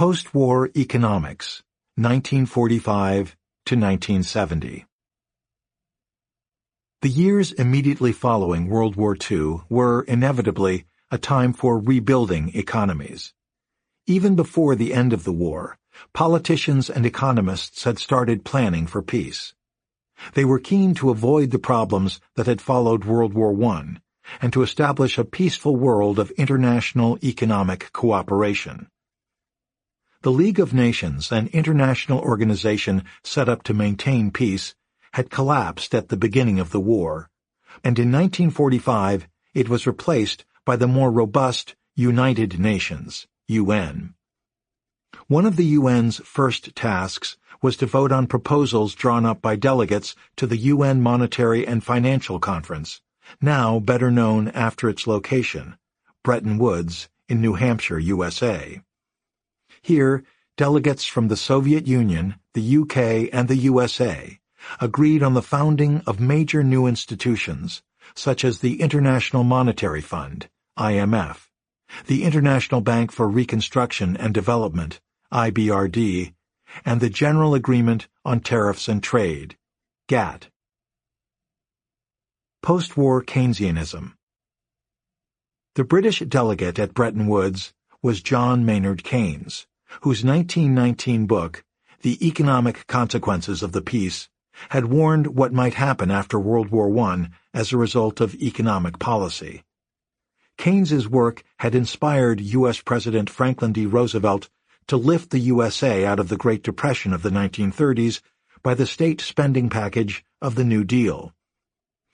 Post-War Economics, 1945 to 1970 The years immediately following World War II were, inevitably, a time for rebuilding economies. Even before the end of the war, politicians and economists had started planning for peace. They were keen to avoid the problems that had followed World War I and to establish a peaceful world of international economic cooperation. The League of Nations, an international organization set up to maintain peace, had collapsed at the beginning of the war, and in 1945 it was replaced by the more robust United Nations, UN. One of the UN's first tasks was to vote on proposals drawn up by delegates to the UN Monetary and Financial Conference, now better known after its location, Bretton Woods in New Hampshire, USA. Here, delegates from the Soviet Union, the UK, and the USA agreed on the founding of major new institutions, such as the International Monetary Fund, IMF, the International Bank for Reconstruction and Development, IBRD, and the General Agreement on Tariffs and Trade, GATT. Post-war Keynesianism The British delegate at Bretton Woods was John Maynard Keynes, whose 1919 book, The Economic Consequences of the Peace, had warned what might happen after World War I as a result of economic policy. Keynes's work had inspired U.S. President Franklin D. Roosevelt to lift the USA out of the Great Depression of the 1930s by the state spending package of the New Deal.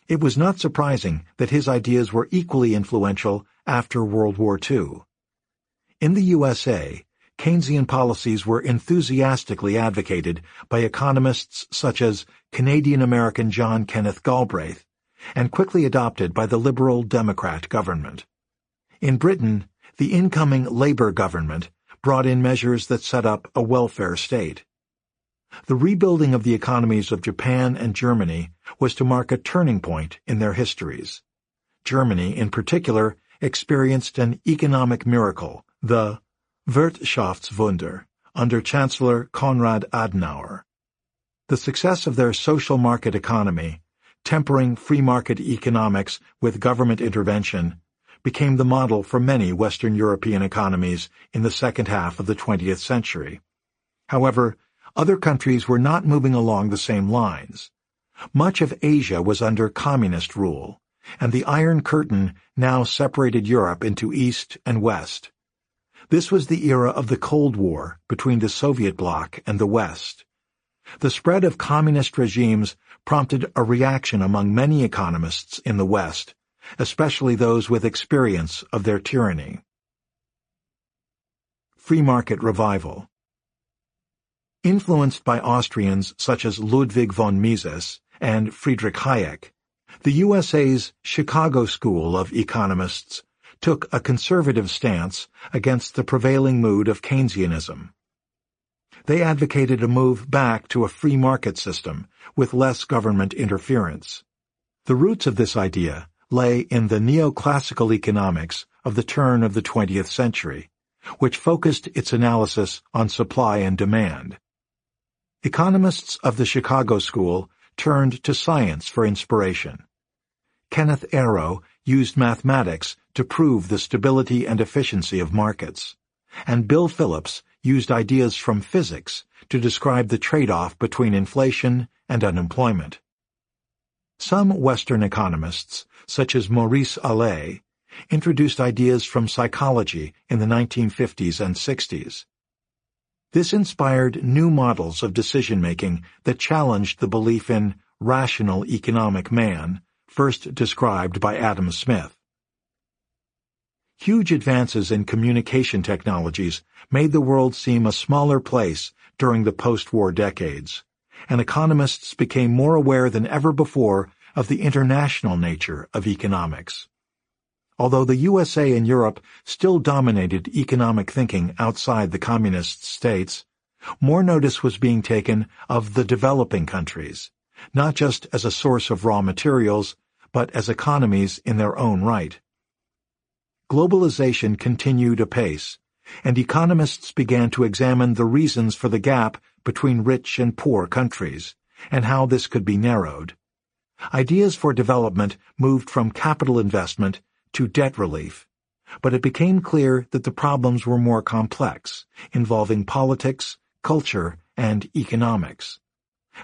It was not surprising that his ideas were equally influential after World War II. In the USA, Keynesian policies were enthusiastically advocated by economists such as Canadian-American John Kenneth Galbraith and quickly adopted by the Liberal Democrat government. In Britain, the incoming Labour government brought in measures that set up a welfare state. The rebuilding of the economies of Japan and Germany was to mark a turning point in their histories. Germany, in particular, experienced an economic miracle, the Wirtschaftswunder under Chancellor Konrad Adenauer. The success of their social market economy, tempering free market economics with government intervention, became the model for many Western European economies in the second half of the 20th century. However, other countries were not moving along the same lines. Much of Asia was under communist rule, and the Iron Curtain now separated Europe into East and West. This was the era of the Cold War between the Soviet bloc and the West. The spread of communist regimes prompted a reaction among many economists in the West, especially those with experience of their tyranny. Free Market Revival Influenced by Austrians such as Ludwig von Mises and Friedrich Hayek, the USA's Chicago School of Economists took a conservative stance against the prevailing mood of Keynesianism. They advocated a move back to a free market system with less government interference. The roots of this idea lay in the neoclassical economics of the turn of the 20th century, which focused its analysis on supply and demand. Economists of the Chicago School turned to science for inspiration. Kenneth Arrow used mathematics to prove the stability and efficiency of markets, and Bill Phillips used ideas from physics to describe the trade-off between inflation and unemployment. Some Western economists, such as Maurice Allais, introduced ideas from psychology in the 1950s and 60s. This inspired new models of decision-making that challenged the belief in rational economic man first described by Adam Smith. Huge advances in communication technologies made the world seem a smaller place during the post-war decades, and economists became more aware than ever before of the international nature of economics. Although the USA and Europe still dominated economic thinking outside the communist states, more notice was being taken of the developing countries, not just as a source of raw materials, but as economies in their own right. Globalization continued apace, and economists began to examine the reasons for the gap between rich and poor countries, and how this could be narrowed. Ideas for development moved from capital investment to debt relief, but it became clear that the problems were more complex, involving politics, culture, and economics.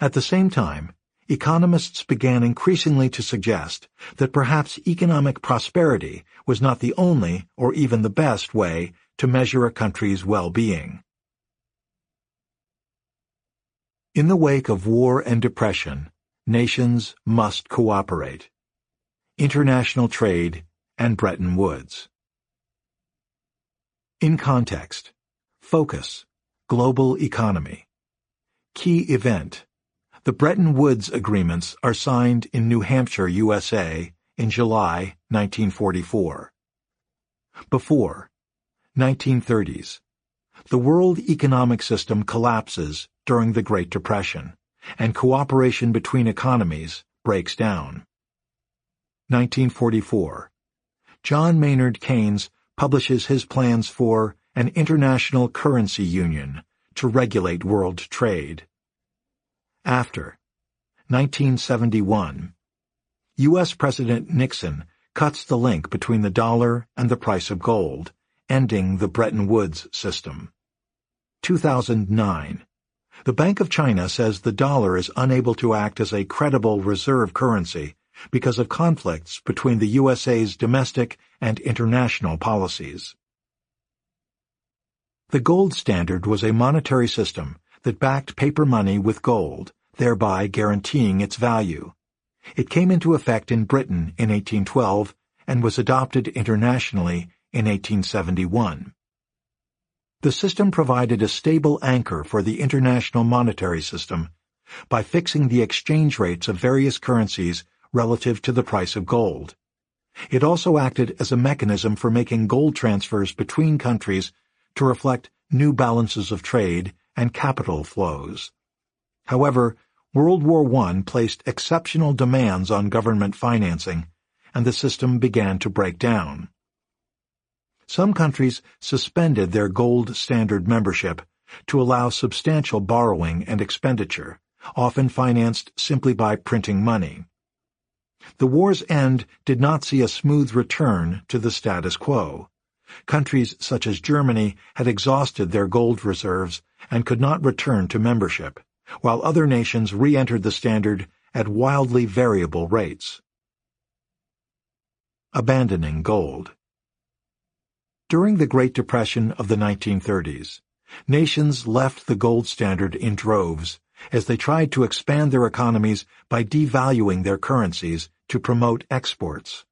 At the same time, economists began increasingly to suggest that perhaps economic prosperity was not the only or even the best way to measure a country's well-being. In the wake of war and depression, nations must cooperate. International Trade and Bretton Woods In context, focus, global economy. Key event, the Bretton Woods agreements are signed in New Hampshire, USA, in July 1944. Before 1930s, the world economic system collapses during the Great Depression, and cooperation between economies breaks down. 1944. John Maynard Keynes publishes his plans for an international currency union to regulate world trade. After 1971 U.S. President Nixon cuts the link between the dollar and the price of gold, ending the Bretton Woods system. 2009 The Bank of China says the dollar is unable to act as a credible reserve currency because of conflicts between the USA's domestic and international policies. The gold standard was a monetary system that backed paper money with gold, thereby guaranteeing its value. It came into effect in Britain in 1812 and was adopted internationally in 1871. The system provided a stable anchor for the international monetary system by fixing the exchange rates of various currencies relative to the price of gold. It also acted as a mechanism for making gold transfers between countries to reflect new balances of trade and capital flows. However, World War I placed exceptional demands on government financing, and the system began to break down. Some countries suspended their gold standard membership to allow substantial borrowing and expenditure, often financed simply by printing money. The war's end did not see a smooth return to the status quo. Countries such as Germany had exhausted their gold reserves and could not return to membership, while other nations re-entered the standard at wildly variable rates. Abandoning Gold During the Great Depression of the 1930s, nations left the gold standard in droves as they tried to expand their economies by devaluing their currencies to promote exports.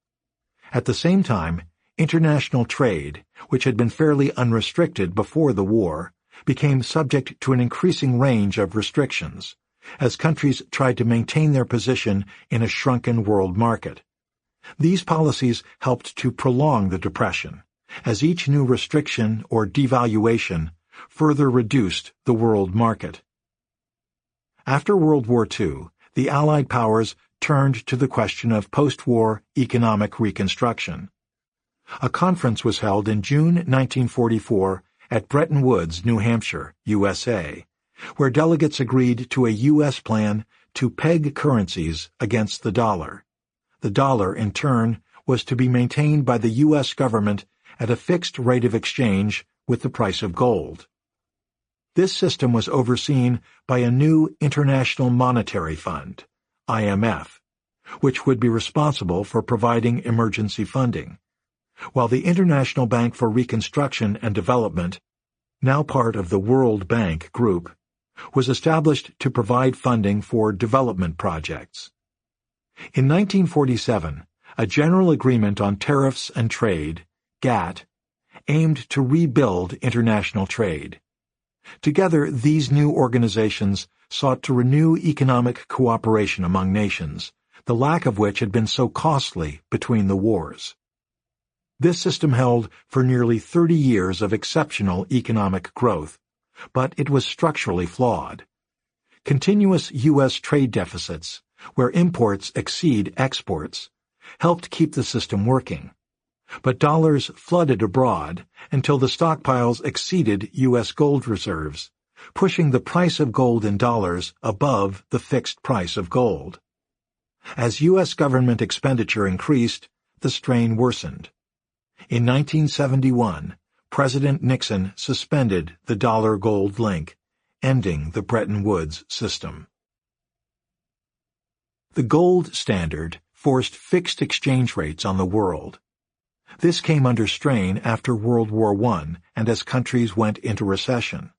At the same time, international trade, which had been fairly unrestricted before the war, became subject to an increasing range of restrictions as countries tried to maintain their position in a shrunken world market. These policies helped to prolong the Depression, as each new restriction or devaluation further reduced the world market. After World War II, the Allied powers turned to the question of post-war economic reconstruction. A conference was held in June 1944 at Bretton Woods, New Hampshire, USA, where delegates agreed to a U.S. plan to peg currencies against the dollar. The dollar, in turn, was to be maintained by the U.S. government at a fixed rate of exchange with the price of gold. This system was overseen by a new International Monetary Fund, IMF, which would be responsible for providing emergency funding, while the International Bank for Reconstruction and Development, now part of the World Bank Group, was established to provide funding for development projects. In 1947, a General Agreement on Tariffs and Trade, GATT, aimed to rebuild international trade. Together, these new organizations sought to renew economic cooperation among nations, the lack of which had been so costly between the wars. This system held for nearly 30 years of exceptional economic growth, but it was structurally flawed. Continuous U.S. trade deficits, where imports exceed exports, helped keep the system working. But dollars flooded abroad until the stockpiles exceeded U.S. gold reserves, pushing the price of gold in dollars above the fixed price of gold. As U.S. government expenditure increased, the strain worsened. In 1971, President Nixon suspended the dollar gold link, ending the Bretton Woods system. The gold standard forced fixed exchange rates on the world. This came under strain after World War I and as countries went into recession.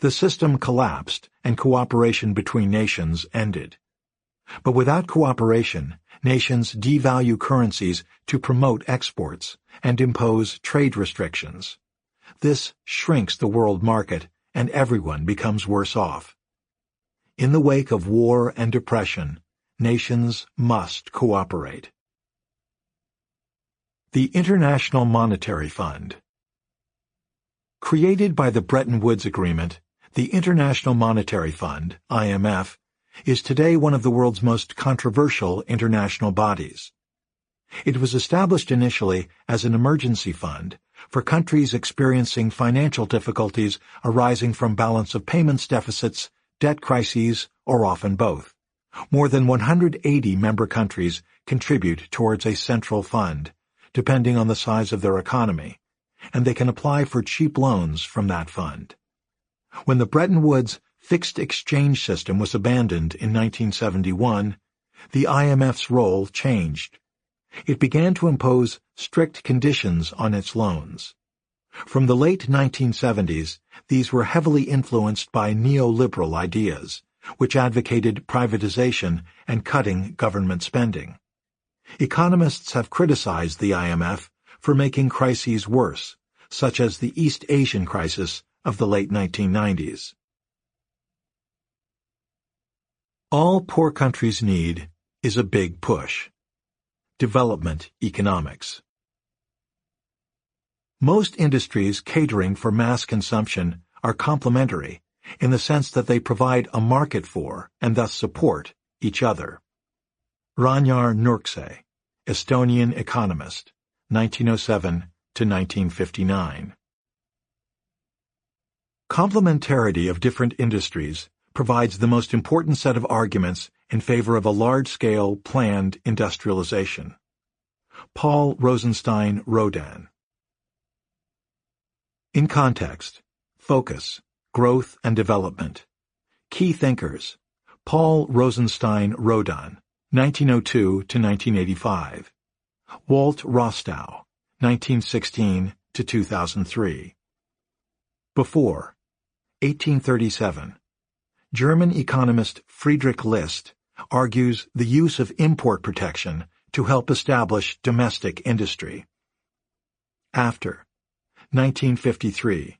The system collapsed and cooperation between nations ended. But without cooperation, nations devalue currencies to promote exports and impose trade restrictions. This shrinks the world market and everyone becomes worse off. In the wake of war and depression, nations must cooperate. The International Monetary Fund Created by the Bretton Woods Agreement, the International Monetary Fund, IMF, is today one of the world's most controversial international bodies. It was established initially as an emergency fund for countries experiencing financial difficulties arising from balance of payments deficits, debt crises, or often both. More than 180 member countries contribute towards a central fund, depending on the size of their economy, and they can apply for cheap loans from that fund. When the Bretton Woods fixed exchange system was abandoned in 1971, the IMF's role changed. It began to impose strict conditions on its loans. From the late 1970s, these were heavily influenced by neoliberal ideas, which advocated privatization and cutting government spending. Economists have criticized the IMF for making crises worse, such as the East Asian crisis of the late 1990s. all poor countries need is a big push. Development economics. Most industries catering for mass consumption are complementary in the sense that they provide a market for, and thus support, each other. Ragnar Nurkse, Estonian economist, 1907 to 1959. Complementarity of different industries provides the most important set of arguments in favor of a large-scale, planned industrialization. Paul Rosenstein Rodan. In Context, Focus, Growth and Development. Key Thinkers Paul Rosenstein Rodan, 1902 to 1985 Walt Rostow, 1916 to 2003 Before, 1837 German economist Friedrich List argues the use of import protection to help establish domestic industry. After 1953,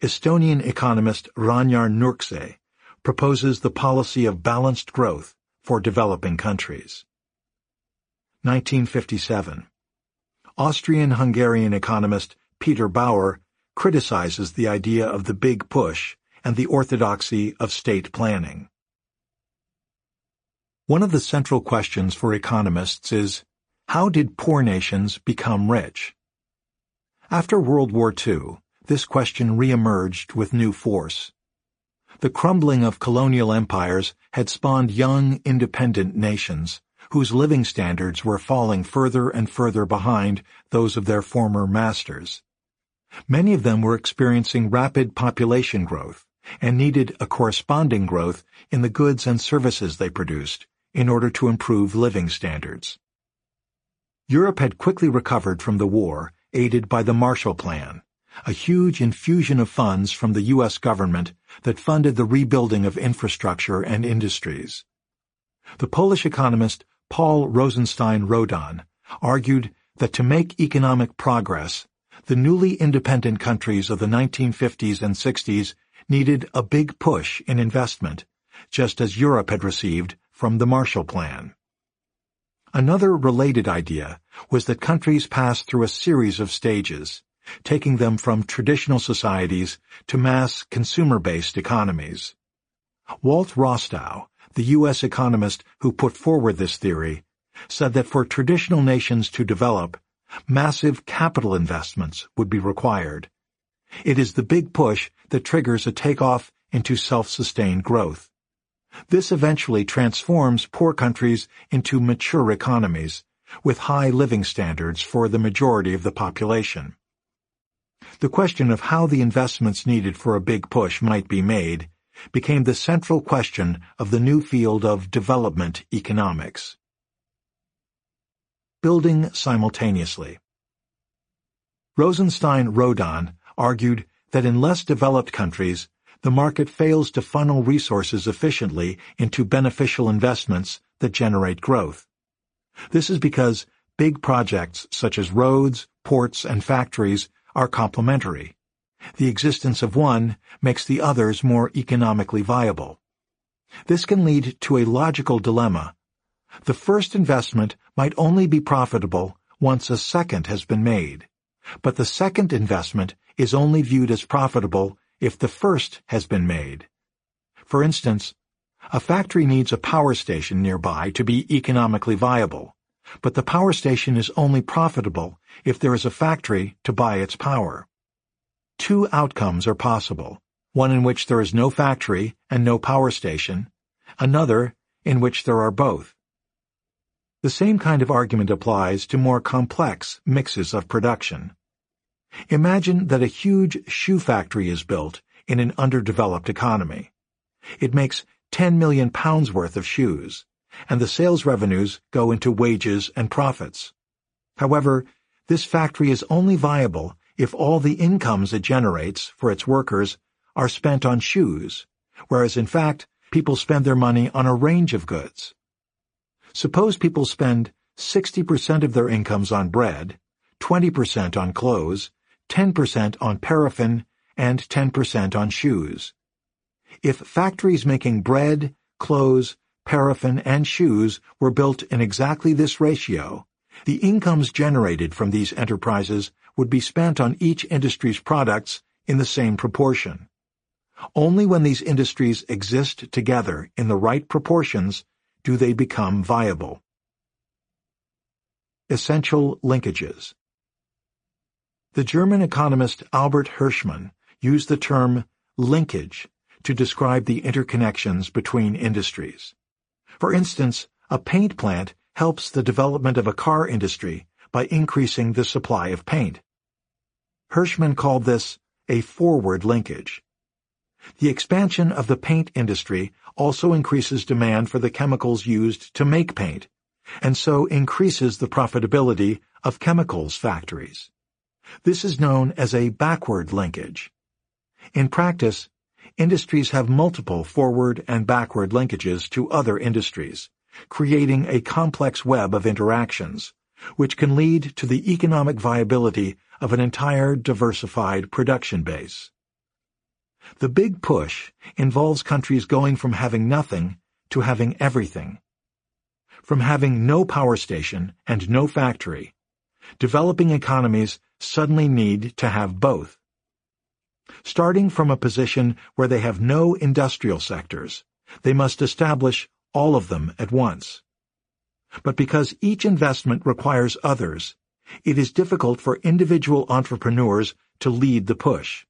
Estonian economist Ragnar Nurkse proposes the policy of balanced growth for developing countries. 1957. Austrian-Hungarian economist Peter Bauer criticizes the idea of the big push and the orthodoxy of state planning. One of the central questions for economists is, how did poor nations become rich? After World War II, this question reemerged with new force. The crumbling of colonial empires had spawned young, independent nations, whose living standards were falling further and further behind those of their former masters. Many of them were experiencing rapid population growth, and needed a corresponding growth in the goods and services they produced in order to improve living standards. Europe had quickly recovered from the war, aided by the Marshall Plan, a huge infusion of funds from the U.S. government that funded the rebuilding of infrastructure and industries. The Polish economist Paul Rosenstein Rodan argued that to make economic progress, the newly independent countries of the 1950s and 60s needed a big push in investment, just as Europe had received from the Marshall Plan. Another related idea was that countries pass through a series of stages, taking them from traditional societies to mass consumer-based economies. Walt Rostow, the U.S. economist who put forward this theory, said that for traditional nations to develop, massive capital investments would be required. It is the big push that triggers a takeoff into self-sustained growth. This eventually transforms poor countries into mature economies with high living standards for the majority of the population. The question of how the investments needed for a big push might be made became the central question of the new field of development economics. Building simultaneously Rosenstein Rodan argued that in less developed countries, the market fails to funnel resources efficiently into beneficial investments that generate growth. This is because big projects such as roads, ports, and factories are complementary. The existence of one makes the others more economically viable. This can lead to a logical dilemma. The first investment might only be profitable once a second has been made, but the second investment is only viewed as profitable if the first has been made. For instance, a factory needs a power station nearby to be economically viable, but the power station is only profitable if there is a factory to buy its power. Two outcomes are possible, one in which there is no factory and no power station, another in which there are both. The same kind of argument applies to more complex mixes of production. Imagine that a huge shoe factory is built in an underdeveloped economy. It makes 10 million pounds worth of shoes, and the sales revenues go into wages and profits. However, this factory is only viable if all the incomes it generates for its workers are spent on shoes, whereas in fact, people spend their money on a range of goods. Suppose people spend 60% of their incomes on bread, 20% on clothes, 10% on paraffin, and 10% on shoes. If factories making bread, clothes, paraffin, and shoes were built in exactly this ratio, the incomes generated from these enterprises would be spent on each industry's products in the same proportion. Only when these industries exist together in the right proportions do they become viable. Essential Linkages the German economist Albert Hirschman used the term linkage to describe the interconnections between industries. For instance, a paint plant helps the development of a car industry by increasing the supply of paint. Hirschman called this a forward linkage. The expansion of the paint industry also increases demand for the chemicals used to make paint, and so increases the profitability of chemicals factories. This is known as a backward linkage. In practice, industries have multiple forward and backward linkages to other industries, creating a complex web of interactions, which can lead to the economic viability of an entire diversified production base. The big push involves countries going from having nothing to having everything. From having no power station and no factory, developing economies suddenly need to have both. Starting from a position where they have no industrial sectors, they must establish all of them at once. But because each investment requires others, it is difficult for individual entrepreneurs to lead the push.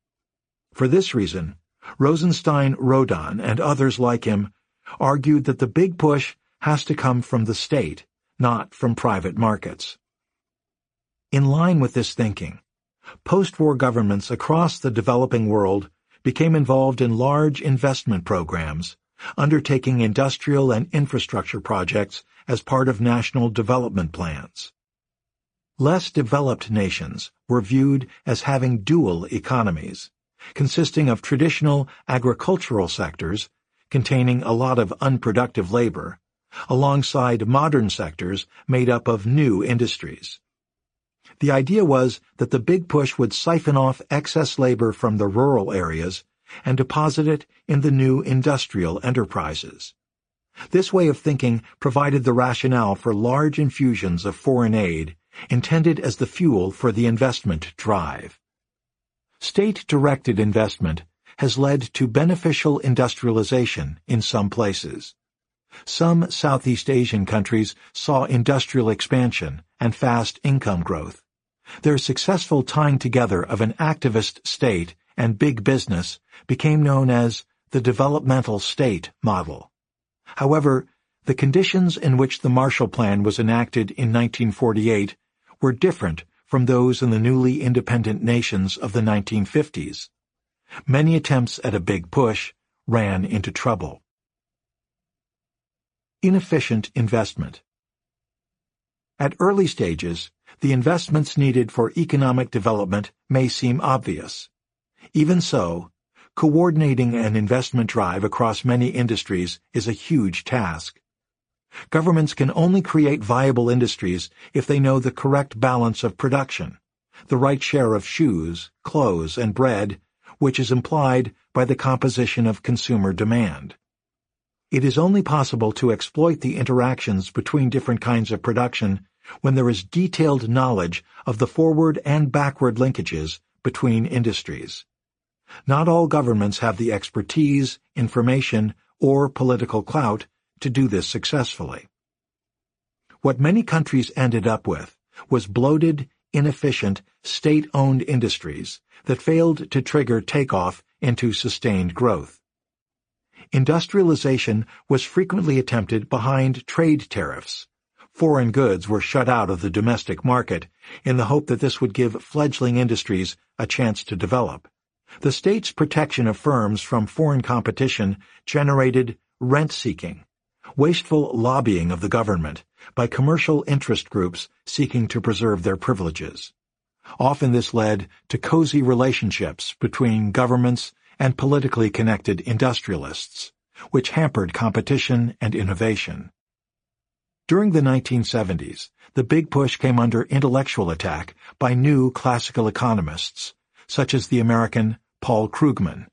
For this reason, Rosenstein Rodan and others like him argued that the big push has to come from the state, not from private markets. In line with this thinking, post-war governments across the developing world became involved in large investment programs, undertaking industrial and infrastructure projects as part of national development plans. Less developed nations were viewed as having dual economies, consisting of traditional agricultural sectors containing a lot of unproductive labor, alongside modern sectors made up of new industries. The idea was that the big push would siphon off excess labor from the rural areas and deposit it in the new industrial enterprises. This way of thinking provided the rationale for large infusions of foreign aid intended as the fuel for the investment drive. State-directed investment has led to beneficial industrialization in some places. Some Southeast Asian countries saw industrial expansion and fast income growth. Their successful tying together of an activist state and big business became known as the developmental state model. However, the conditions in which the Marshall Plan was enacted in 1948 were different from those in the newly independent nations of the 1950s. Many attempts at a big push ran into trouble. Inefficient investment. At early stages, the investments needed for economic development may seem obvious. Even so, coordinating an investment drive across many industries is a huge task. Governments can only create viable industries if they know the correct balance of production, the right share of shoes, clothes, and bread, which is implied by the composition of consumer demand. It is only possible to exploit the interactions between different kinds of production when there is detailed knowledge of the forward and backward linkages between industries. Not all governments have the expertise, information, or political clout to do this successfully. What many countries ended up with was bloated, inefficient, state-owned industries that failed to trigger takeoff into sustained growth. Industrialization was frequently attempted behind trade tariffs, foreign goods were shut out of the domestic market in the hope that this would give fledgling industries a chance to develop. The state's protection of firms from foreign competition generated rent-seeking, wasteful lobbying of the government by commercial interest groups seeking to preserve their privileges. Often this led to cozy relationships between governments and politically connected industrialists, which hampered competition and innovation. During the 1970s, the big push came under intellectual attack by new classical economists, such as the American Paul Krugman,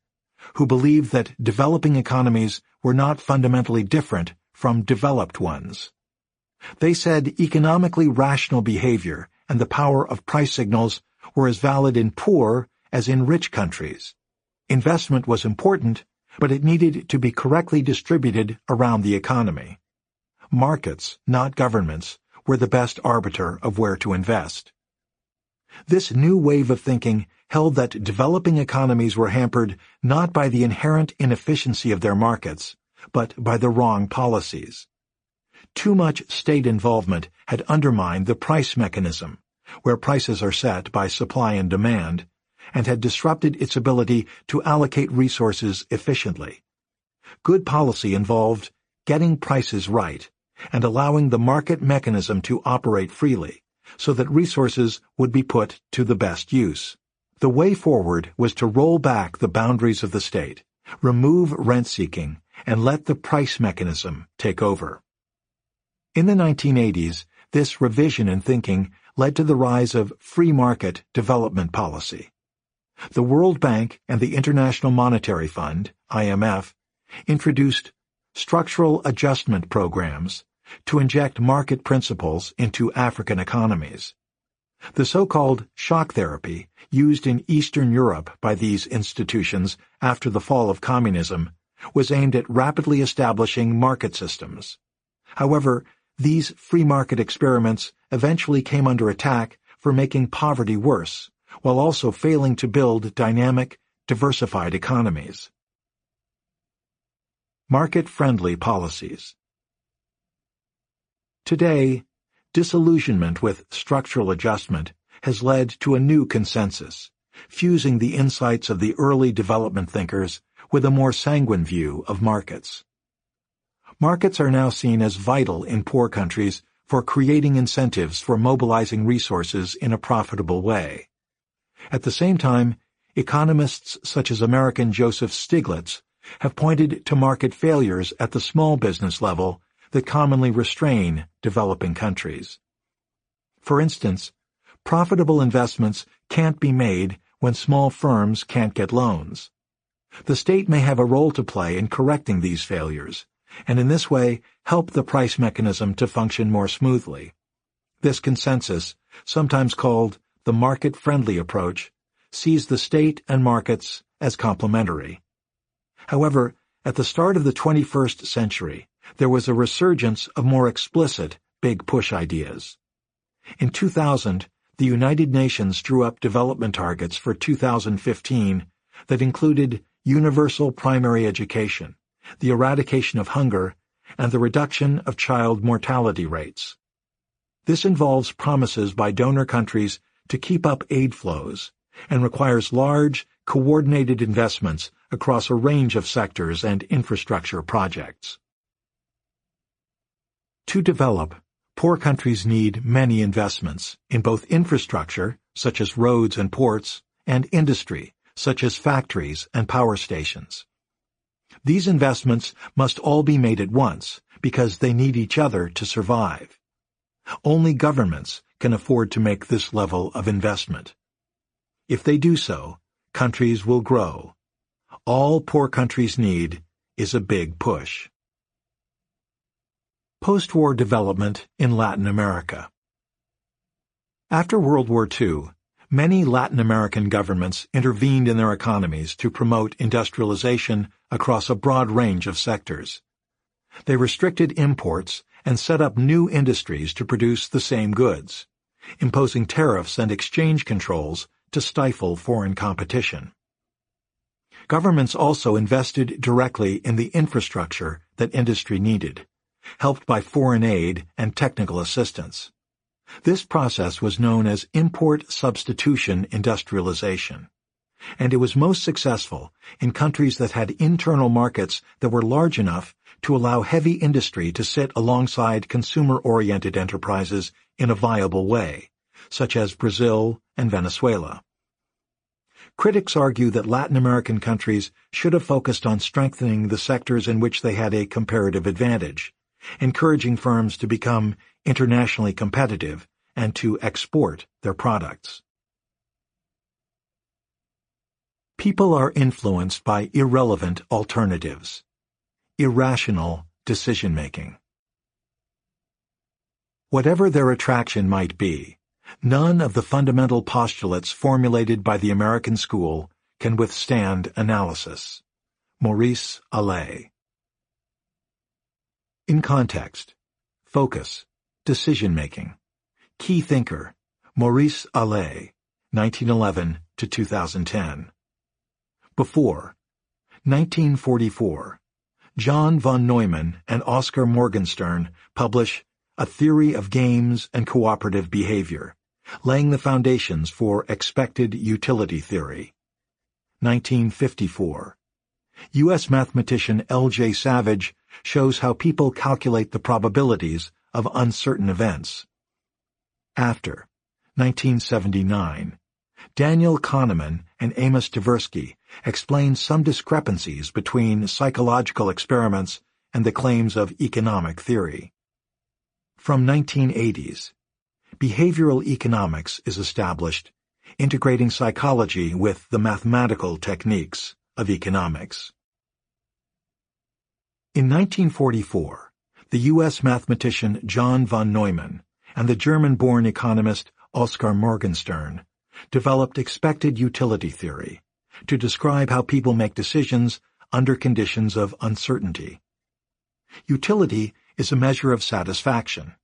who believed that developing economies were not fundamentally different from developed ones. They said economically rational behavior and the power of price signals were as valid in poor as in rich countries. Investment was important, but it needed to be correctly distributed around the economy markets, not governments, were the best arbiter of where to invest. This new wave of thinking held that developing economies were hampered not by the inherent inefficiency of their markets, but by the wrong policies. Too much state involvement had undermined the price mechanism, where prices are set by supply and demand, and had disrupted its ability to allocate resources efficiently. Good policy involved getting prices right, and allowing the market mechanism to operate freely, so that resources would be put to the best use. The way forward was to roll back the boundaries of the state, remove rent-seeking, and let the price mechanism take over. In the 1980s, this revision in thinking led to the rise of free market development policy. The World Bank and the International Monetary Fund, IMF, introduced structural adjustment programs to inject market principles into African economies. The so-called shock therapy used in Eastern Europe by these institutions after the fall of communism was aimed at rapidly establishing market systems. However, these free market experiments eventually came under attack for making poverty worse, while also failing to build dynamic, diversified economies. Market-friendly policies Today, disillusionment with structural adjustment has led to a new consensus, fusing the insights of the early development thinkers with a more sanguine view of markets. Markets are now seen as vital in poor countries for creating incentives for mobilizing resources in a profitable way. At the same time, economists such as American Joseph Stiglitz have pointed to market failures at the small business level that commonly restrain developing countries. For instance, profitable investments can't be made when small firms can't get loans. The state may have a role to play in correcting these failures, and in this way help the price mechanism to function more smoothly. This consensus, sometimes called the market-friendly approach, sees the state and markets as complementary. However, at the start of the 21st century, there was a resurgence of more explicit big push ideas. In 2000, the United Nations drew up development targets for 2015 that included universal primary education, the eradication of hunger, and the reduction of child mortality rates. This involves promises by donor countries to keep up aid flows and requires large, coordinated investments across a range of sectors and infrastructure projects. To develop, poor countries need many investments in both infrastructure, such as roads and ports, and industry, such as factories and power stations. These investments must all be made at once because they need each other to survive. Only governments can afford to make this level of investment. If they do so, countries will grow. All poor countries need is a big push. Post-war development in Latin America After World War II, many Latin American governments intervened in their economies to promote industrialization across a broad range of sectors. They restricted imports and set up new industries to produce the same goods, imposing tariffs and exchange controls to stifle foreign competition. Governments also invested directly in the infrastructure that industry needed helped by foreign aid and technical assistance. This process was known as import substitution industrialization, and it was most successful in countries that had internal markets that were large enough to allow heavy industry to sit alongside consumer-oriented enterprises in a viable way, such as Brazil and Venezuela. Critics argue that Latin American countries should have focused on strengthening the sectors in which they had a comparative advantage, encouraging firms to become internationally competitive and to export their products. People are influenced by irrelevant alternatives. Irrational decision-making. Whatever their attraction might be, none of the fundamental postulates formulated by the American school can withstand analysis. Maurice Allais in context, focus, decision-making. Key thinker, Maurice Allais, 1911 to 2010. Before, 1944, John von Neumann and Oskar Morgenstern publish A Theory of Games and Cooperative Behavior, laying the foundations for expected utility theory. 1954. U.S. mathematician L.J. Savage shows how people calculate the probabilities of uncertain events. After 1979, Daniel Kahneman and Amos Tversky explain some discrepancies between psychological experiments and the claims of economic theory. From 1980s, behavioral economics is established, integrating psychology with the mathematical techniques of economics. In 1944, the U.S. mathematician John von Neumann and the German-born economist Oskar Morgenstern developed expected utility theory to describe how people make decisions under conditions of uncertainty. Utility is a measure of satisfaction,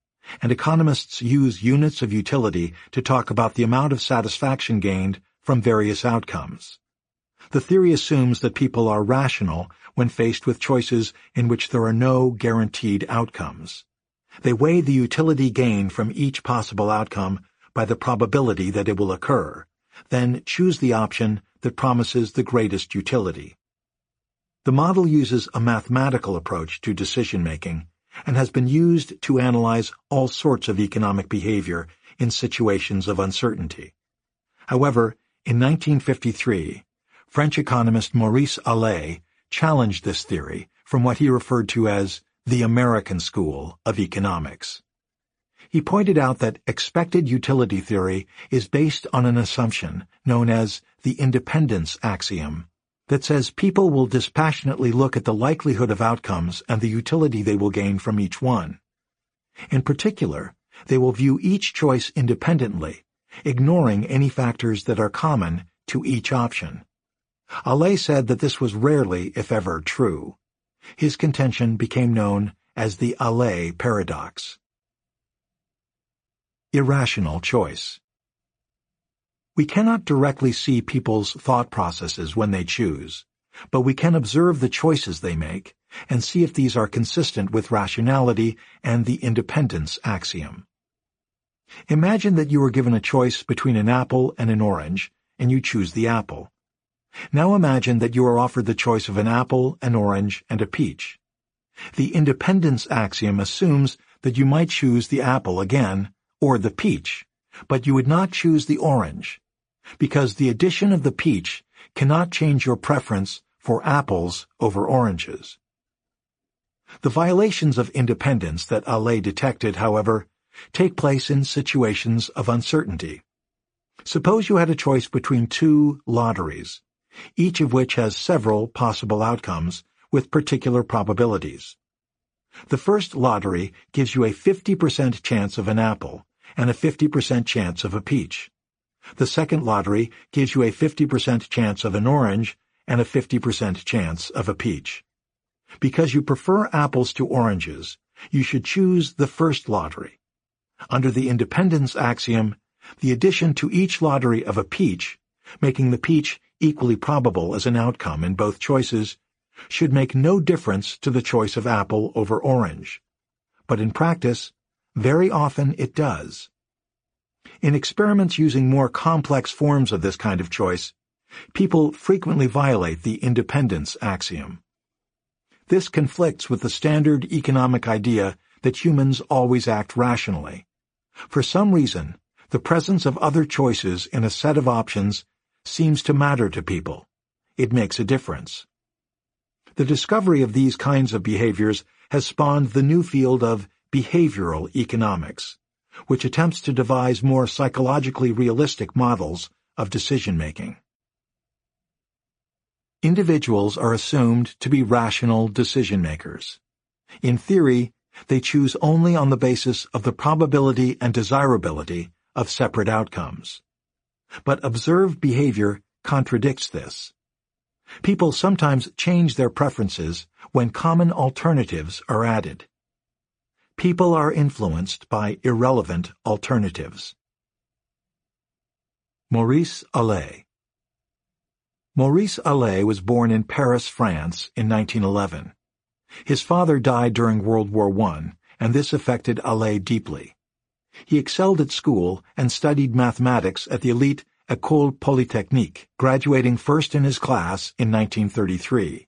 and economists use units of utility to talk about the amount of satisfaction gained from various outcomes. The theory assumes that people are rational when faced with choices in which there are no guaranteed outcomes. They weigh the utility gain from each possible outcome by the probability that it will occur, then choose the option that promises the greatest utility. The model uses a mathematical approach to decision-making and has been used to analyze all sorts of economic behavior in situations of uncertainty. However, in 1953, French economist Maurice Allais challenged this theory from what he referred to as the American school of economics. He pointed out that expected utility theory is based on an assumption known as the independence axiom that says people will dispassionately look at the likelihood of outcomes and the utility they will gain from each one. In particular, they will view each choice independently, ignoring any factors that are common to each option. Allais said that this was rarely, if ever, true. His contention became known as the Allais paradox. Irrational choice. We cannot directly see people's thought processes when they choose, but we can observe the choices they make and see if these are consistent with rationality and the independence axiom. Imagine that you are given a choice between an apple and an orange, and you choose the apple. Now imagine that you are offered the choice of an apple, an orange, and a peach. The independence axiom assumes that you might choose the apple again, or the peach, but you would not choose the orange, because the addition of the peach cannot change your preference for apples over oranges. The violations of independence that Allais detected, however, take place in situations of uncertainty. Suppose you had a choice between two lotteries, each of which has several possible outcomes with particular probabilities. The first lottery gives you a 50% chance of an apple and a 50% chance of a peach. The second lottery gives you a 50% chance of an orange and a 50% chance of a peach. Because you prefer apples to oranges, you should choose the first lottery. Under the independence axiom, the addition to each lottery of a peach, making the peach equally probable as an outcome in both choices, should make no difference to the choice of apple over orange. But in practice, very often it does. In experiments using more complex forms of this kind of choice, people frequently violate the independence axiom. This conflicts with the standard economic idea that humans always act rationally. For some reason, the presence of other choices in a set of options seems to matter to people. It makes a difference. The discovery of these kinds of behaviors has spawned the new field of behavioral economics, which attempts to devise more psychologically realistic models of decision-making. Individuals are assumed to be rational decision-makers. In theory, they choose only on the basis of the probability and desirability of separate outcomes. But observed behavior contradicts this. People sometimes change their preferences when common alternatives are added. People are influenced by irrelevant alternatives. Maurice Allais Maurice Allais was born in Paris, France in 1911. His father died during World War I, and this affected Allais deeply. He excelled at school and studied mathematics at the elite École Polytechnique, graduating first in his class in 1933.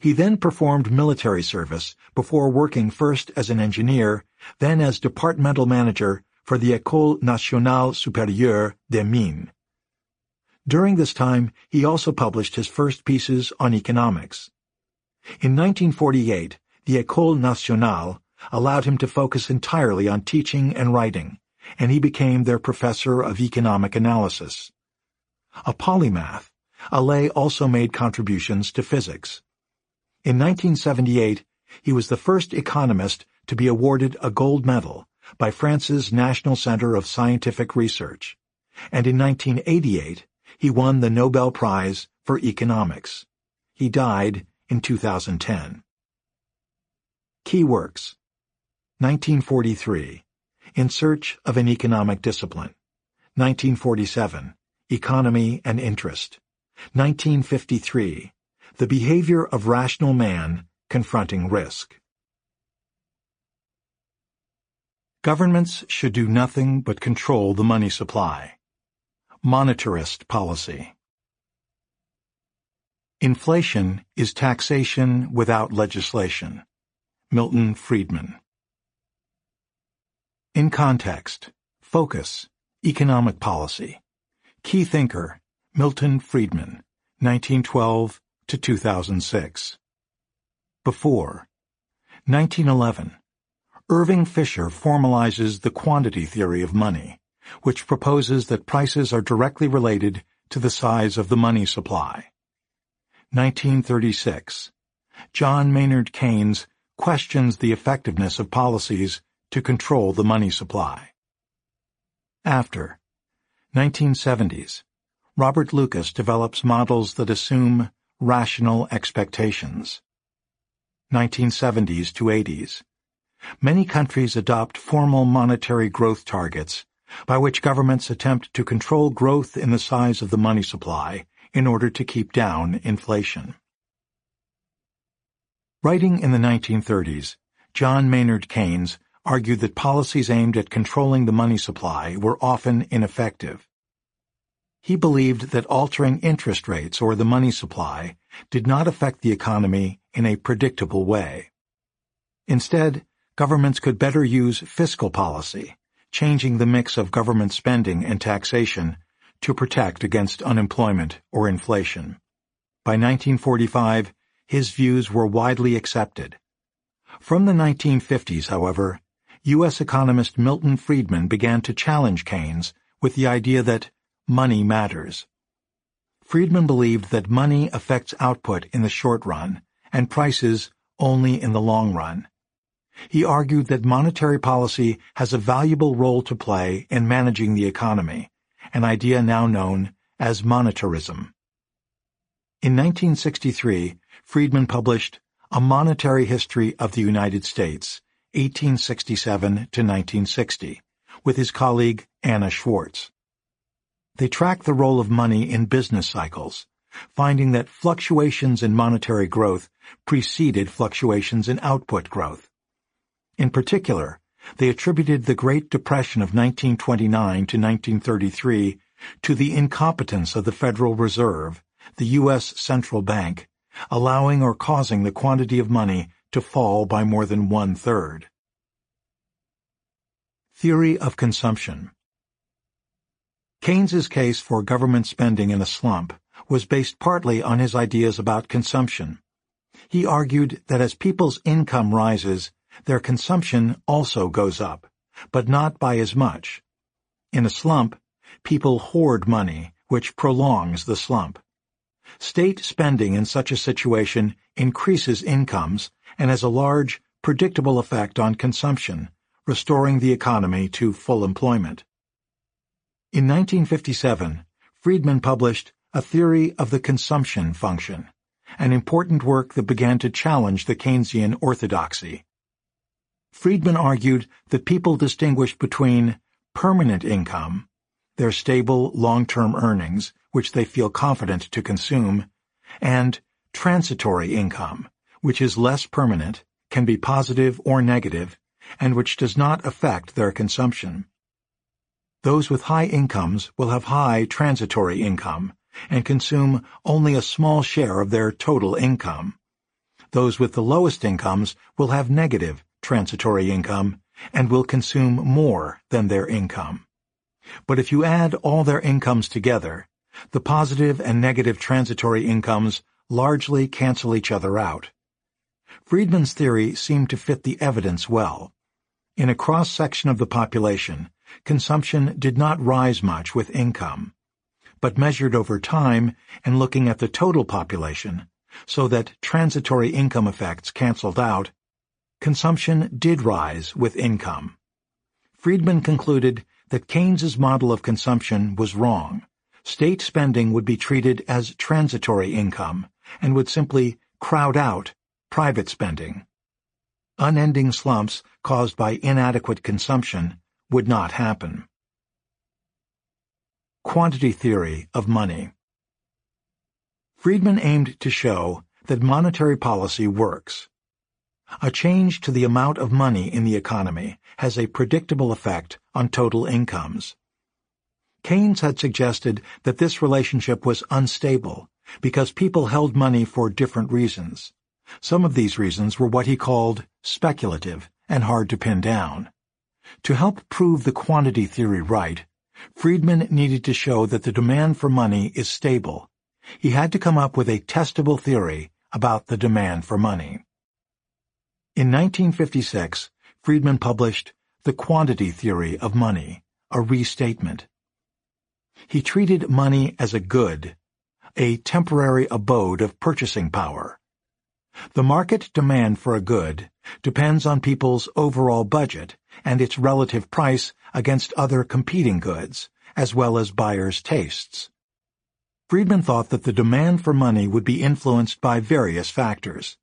He then performed military service before working first as an engineer, then as departmental manager for the École Nationale Supérieure des Mines. During this time, he also published his first pieces on economics. In 1948, the École Nationale allowed him to focus entirely on teaching and writing, and he became their professor of economic analysis. A polymath, Allais also made contributions to physics. In 1978, he was the first economist to be awarded a gold medal by France's National Center of Scientific Research, and in 1988, he won the Nobel Prize for Economics. He died in 2010. Key Works 1943, In Search of an Economic Discipline, 1947, Economy and Interest, 1953, The Behavior of Rational Man Confronting Risk. Governments should do nothing but control the money supply. Monetarist policy. Inflation is taxation without legislation. Milton Friedman in Context, Focus, Economic Policy. Key Thinker, Milton Friedman, 1912 to 2006. Before, 1911. Irving Fisher formalizes the quantity theory of money, which proposes that prices are directly related to the size of the money supply. 1936. John Maynard Keynes questions the effectiveness of policies to control the money supply. After 1970s, Robert Lucas develops models that assume rational expectations. 1970s to 80s, many countries adopt formal monetary growth targets by which governments attempt to control growth in the size of the money supply in order to keep down inflation. Writing in the 1930s, John Maynard Keynes argued that policies aimed at controlling the money supply were often ineffective. He believed that altering interest rates or the money supply did not affect the economy in a predictable way. Instead, governments could better use fiscal policy, changing the mix of government spending and taxation to protect against unemployment or inflation. By 1945, his views were widely accepted. From the 1950s, however, U.S. economist Milton Friedman began to challenge Keynes with the idea that money matters. Friedman believed that money affects output in the short run and prices only in the long run. He argued that monetary policy has a valuable role to play in managing the economy, an idea now known as monetarism. In 1963, Friedman published A Monetary History of the United States, 1867 to 1960, with his colleague Anna Schwartz. They tracked the role of money in business cycles, finding that fluctuations in monetary growth preceded fluctuations in output growth. In particular, they attributed the Great Depression of 1929 to 1933 to the incompetence of the Federal Reserve, the U.S. Central Bank, allowing or causing the quantity of money to fall by more than one-third. Theory of Consumption Keynes's case for government spending in a slump was based partly on his ideas about consumption. He argued that as people's income rises, their consumption also goes up, but not by as much. In a slump, people hoard money, which prolongs the slump. State spending in such a situation increases incomes and has a large, predictable effect on consumption, restoring the economy to full employment. In 1957, Friedman published A Theory of the Consumption Function, an important work that began to challenge the Keynesian orthodoxy. Friedman argued that people distinguished between permanent income, their stable, long-term earnings, which they feel confident to consume, and transitory income, which is less permanent, can be positive or negative, and which does not affect their consumption. Those with high incomes will have high transitory income and consume only a small share of their total income. Those with the lowest incomes will have negative transitory income and will consume more than their income. But if you add all their incomes together, the positive and negative transitory incomes largely cancel each other out. Friedman's theory seemed to fit the evidence well. In a cross-section of the population, consumption did not rise much with income, but measured over time and looking at the total population, so that transitory income effects canceled out, consumption did rise with income. Friedman concluded that Keynes's model of consumption was wrong. State spending would be treated as transitory income and would simply crowd out private spending. Unending slumps caused by inadequate consumption would not happen. Quantity Theory of Money Friedman aimed to show that monetary policy works. A change to the amount of money in the economy has a predictable effect on total incomes. Keynes had suggested that this relationship was unstable because people held money for different reasons. Some of these reasons were what he called speculative and hard to pin down. To help prove the quantity theory right, Friedman needed to show that the demand for money is stable. He had to come up with a testable theory about the demand for money. In 1956, Friedman published The Quantity Theory of Money, a restatement. He treated money as a good, a temporary abode of purchasing power, the market demand for a good depends on people's overall budget and its relative price against other competing goods, as well as buyers' tastes. Friedman thought that the demand for money would be influenced by various factors.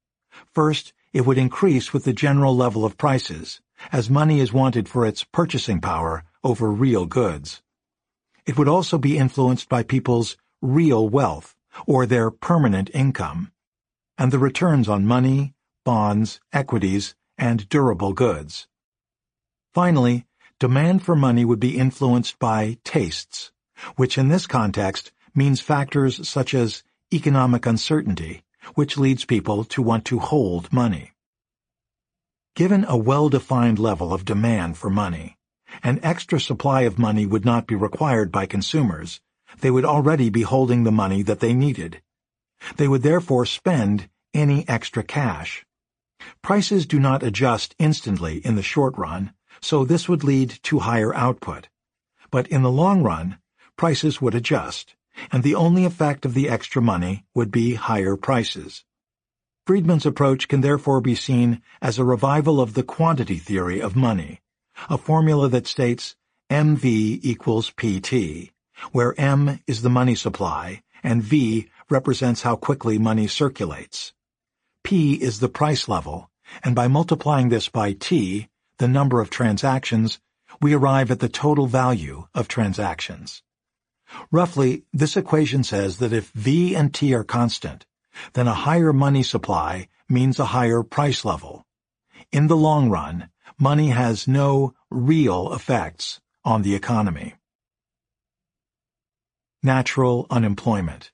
First, it would increase with the general level of prices, as money is wanted for its purchasing power over real goods. It would also be influenced by people's real wealth, or their permanent income and the returns on money, bonds, equities, and durable goods. Finally, demand for money would be influenced by tastes, which in this context means factors such as economic uncertainty, which leads people to want to hold money. Given a well-defined level of demand for money, an extra supply of money would not be required by consumers. They would already be holding the money that they needed, they would therefore spend any extra cash. Prices do not adjust instantly in the short run, so this would lead to higher output. But in the long run, prices would adjust, and the only effect of the extra money would be higher prices. Friedman's approach can therefore be seen as a revival of the quantity theory of money, a formula that states MV equals PT, where M is the money supply and V represents how quickly money circulates. P is the price level, and by multiplying this by T, the number of transactions, we arrive at the total value of transactions. Roughly, this equation says that if V and T are constant, then a higher money supply means a higher price level. In the long run, money has no real effects on the economy. Natural unemployment.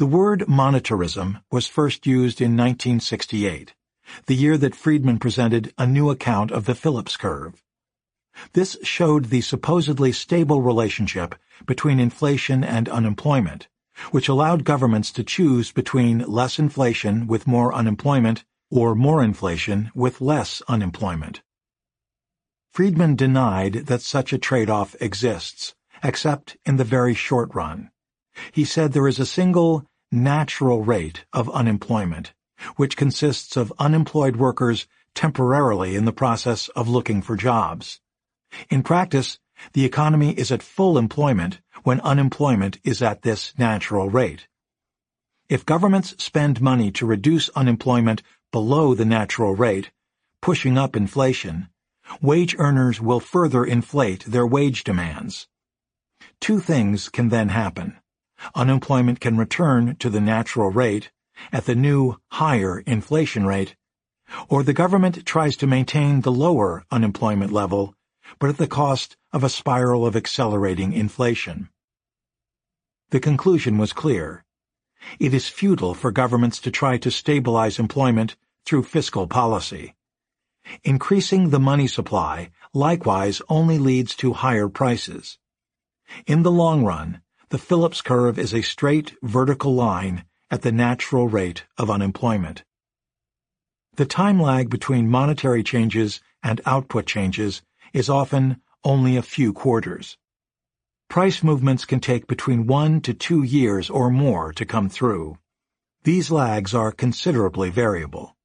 The word monetarism was first used in 1968, the year that Friedman presented a new account of the Phillips curve. This showed the supposedly stable relationship between inflation and unemployment, which allowed governments to choose between less inflation with more unemployment or more inflation with less unemployment. Friedman denied that such a trade-off exists, except in the very short run. He said there is a single natural rate of unemployment, which consists of unemployed workers temporarily in the process of looking for jobs. In practice, the economy is at full employment when unemployment is at this natural rate. If governments spend money to reduce unemployment below the natural rate, pushing up inflation, wage earners will further inflate their wage demands. Two things can then happen unemployment can return to the natural rate at the new, higher inflation rate, or the government tries to maintain the lower unemployment level, but at the cost of a spiral of accelerating inflation. The conclusion was clear. It is futile for governments to try to stabilize employment through fiscal policy. Increasing the money supply likewise only leads to higher prices. In the long run, the Phillips curve is a straight vertical line at the natural rate of unemployment. The time lag between monetary changes and output changes is often only a few quarters. Price movements can take between one to two years or more to come through. These lags are considerably variable.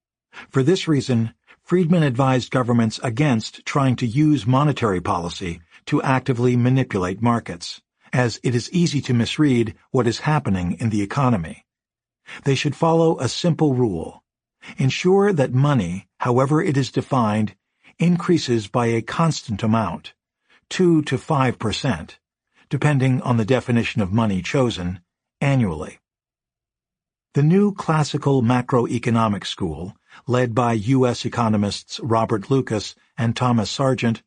For this reason, Friedman advised governments against trying to use monetary policy to actively manipulate markets as it is easy to misread what is happening in the economy. They should follow a simple rule. Ensure that money, however it is defined, increases by a constant amount, 2 to 5 percent, depending on the definition of money chosen, annually. The new classical macroeconomic school, led by U.S. economists Robert Lucas and Thomas Sargent,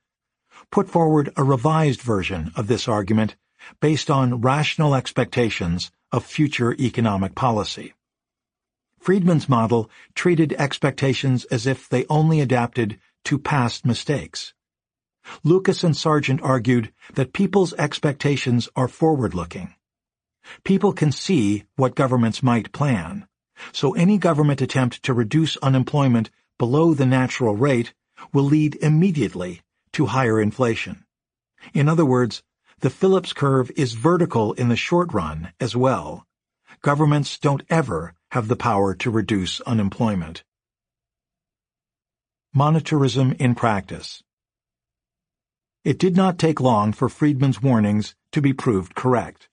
put forward a revised version of this argument based on rational expectations of future economic policy. Friedman's model treated expectations as if they only adapted to past mistakes. Lucas and Sargent argued that people's expectations are forward-looking. People can see what governments might plan, so any government attempt to reduce unemployment below the natural rate will lead immediately to higher inflation. In other words, the Phillips curve is vertical in the short run as well. Governments don't ever have the power to reduce unemployment. Monetarism in Practice It did not take long for Friedman's warnings to be proved correct.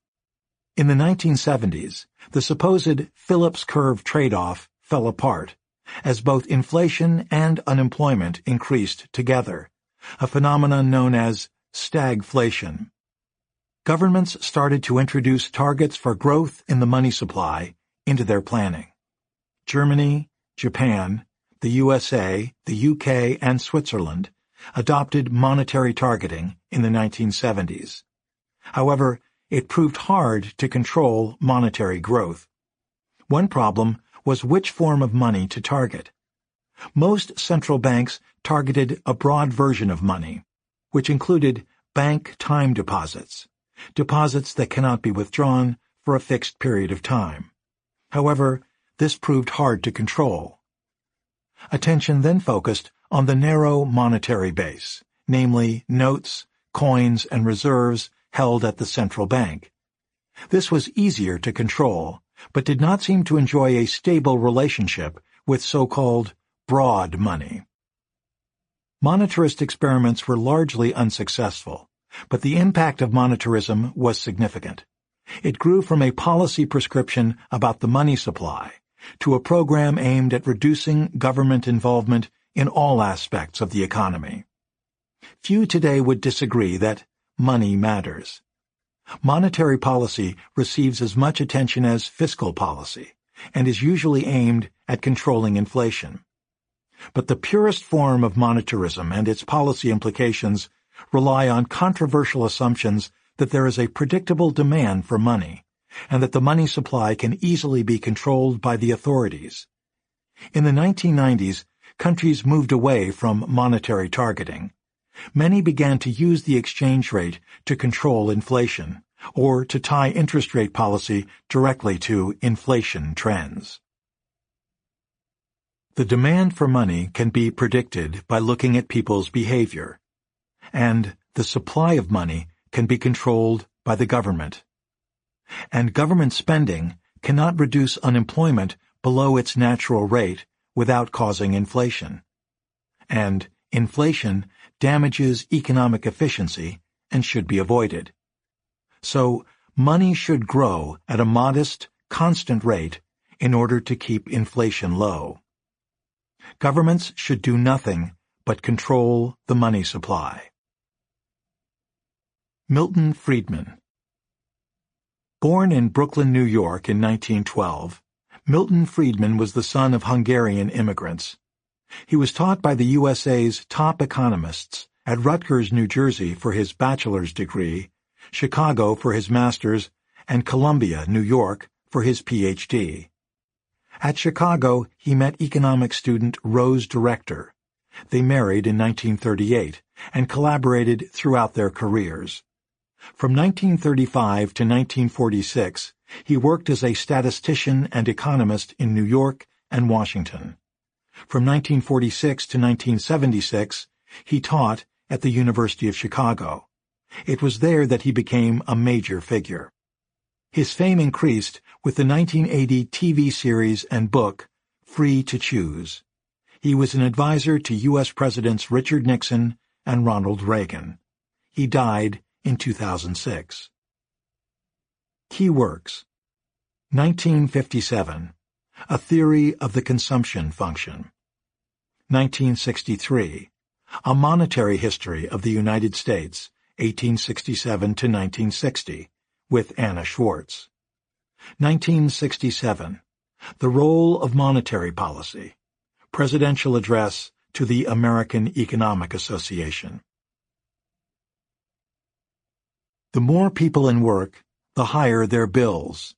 In the 1970s, the supposed Phillips curve trade-off fell apart, as both inflation and unemployment increased together, a phenomenon known as stagflation governments started to introduce targets for growth in the money supply into their planning. Germany, Japan, the USA, the UK, and Switzerland adopted monetary targeting in the 1970s. However, it proved hard to control monetary growth. One problem was which form of money to target. Most central banks targeted a broad version of money, which included bank time deposits deposits that cannot be withdrawn for a fixed period of time. However, this proved hard to control. Attention then focused on the narrow monetary base, namely notes, coins, and reserves held at the central bank. This was easier to control, but did not seem to enjoy a stable relationship with so-called broad money. Monetarist experiments were largely unsuccessful, but the impact of monetarism was significant. It grew from a policy prescription about the money supply to a program aimed at reducing government involvement in all aspects of the economy. Few today would disagree that money matters. Monetary policy receives as much attention as fiscal policy and is usually aimed at controlling inflation. But the purest form of monetarism and its policy implications rely on controversial assumptions that there is a predictable demand for money and that the money supply can easily be controlled by the authorities. In the 1990s, countries moved away from monetary targeting. Many began to use the exchange rate to control inflation or to tie interest rate policy directly to inflation trends. The demand for money can be predicted by looking at people's behavior and the supply of money can be controlled by the government. And government spending cannot reduce unemployment below its natural rate without causing inflation. And inflation damages economic efficiency and should be avoided. So money should grow at a modest, constant rate in order to keep inflation low. Governments should do nothing but control the money supply. Milton Friedman Born in Brooklyn, New York in 1912, Milton Friedman was the son of Hungarian immigrants. He was taught by the USA's top economists at Rutgers, New Jersey for his bachelor's degree, Chicago for his master's, and Columbia, New York for his Ph.D. At Chicago, he met economic student Rose Director. They married in 1938 and collaborated throughout their careers. From 1935 to 1946, he worked as a statistician and economist in New York and Washington. From 1946 to 1976, he taught at the University of Chicago. It was there that he became a major figure. His fame increased with the 1980 TV series and book, Free to Choose. He was an advisor to U.S. Presidents Richard Nixon and Ronald Reagan. He died in 2006. Key works 1957 A Theory of the Consumption Function. 1963 A Monetary History of the United States 1867 to 1960 with Anna Schwartz. 1967 The Role of Monetary Policy. Presidential Address to the American Economic Association. The more people in work, the higher their bills.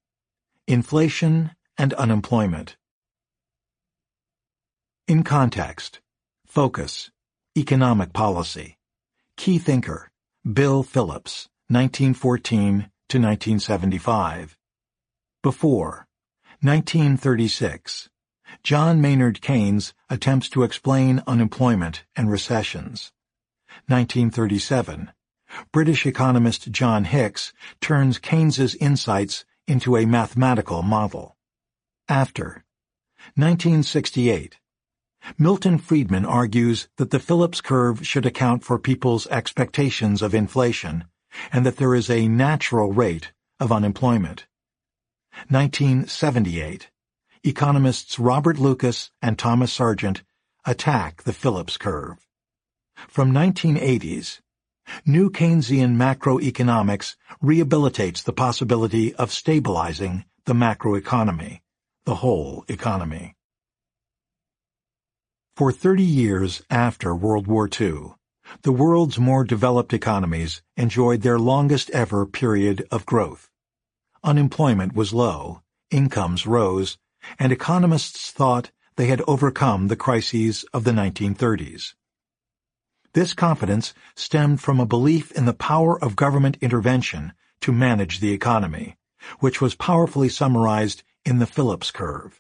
Inflation and unemployment. In context, focus, economic policy. Key thinker, Bill Phillips, 1914 to 1975. Before, 1936. John Maynard Keynes attempts to explain unemployment and recessions. 1937. British economist John Hicks turns Keynes's insights into a mathematical model. After 1968 Milton Friedman argues that the Phillips curve should account for people's expectations of inflation and that there is a natural rate of unemployment. 1978 Economists Robert Lucas and Thomas Sargent attack the Phillips curve. From 1980s, New Keynesian macroeconomics rehabilitates the possibility of stabilizing the macroeconomy, the whole economy. For 30 years after World War II, the world's more developed economies enjoyed their longest ever period of growth. Unemployment was low, incomes rose, and economists thought they had overcome the crises of the 1930s. This confidence stemmed from a belief in the power of government intervention to manage the economy, which was powerfully summarized in the Phillips curve.